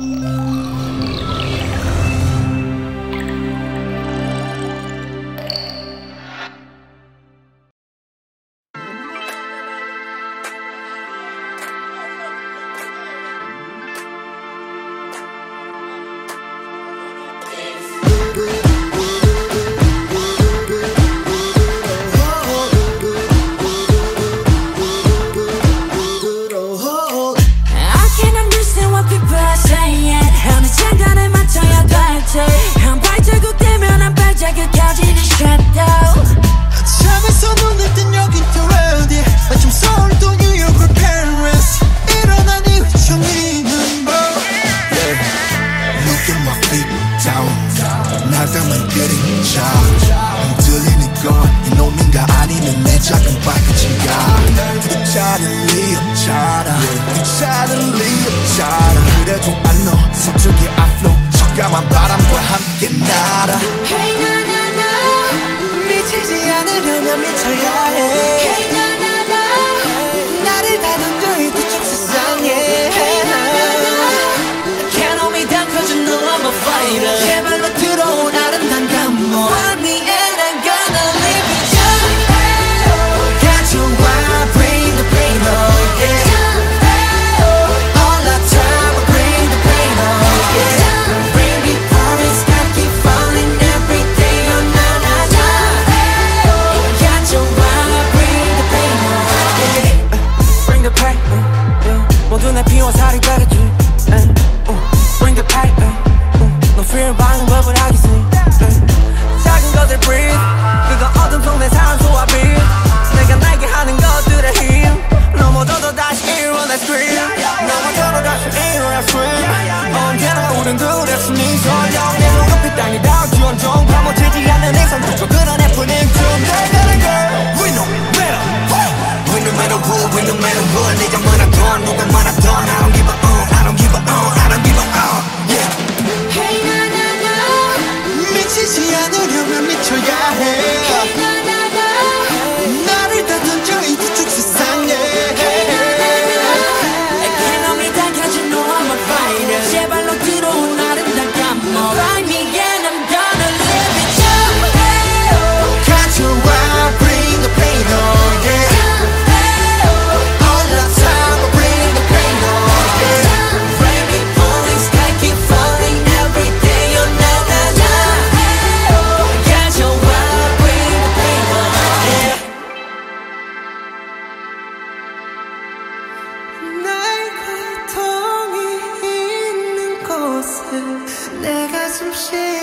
Música what people are saying 어느 장단에 맞춰야 될지 한 발자국 되면 한 발자국 켜지는 shadow 잠에서 눈을 뜬 여긴 또 어디 마침 서울 또 뉴욕을 Paris. 일어난 이후 정리는 뭐 Look at my feet down. 나감은 그림자. 흔들리는 건 이놈인가 아니면 내 작은 발끝인가. 그 차는 리 없잖아. 리 없잖아 그래도 안너 서쪽의 앞로 적감한 바람과 함께 날아. Hey na na na. 미치지 않으려면 미쳐야 해. Hey 내 피와 살이. Uh, Bring the uh, 너 fear 방은 법을 하겠지. 작은 것을 breathe. 그거 어둠 속내 산소와 빛 내가 날게 하는 것들의 힘. 넘어져도 다시 일어나 scream 넘어져도 다시 일어나 swim 언제나 우린 둘의 숨이 설령 내 눈앞이 땅이 닿을지 온종 파묻히지 않는 이상 두고 그런 해프닝 좀 내가는 matter who We no matter who We no matter what 네가 많아던 누가 많아던 I don't 내가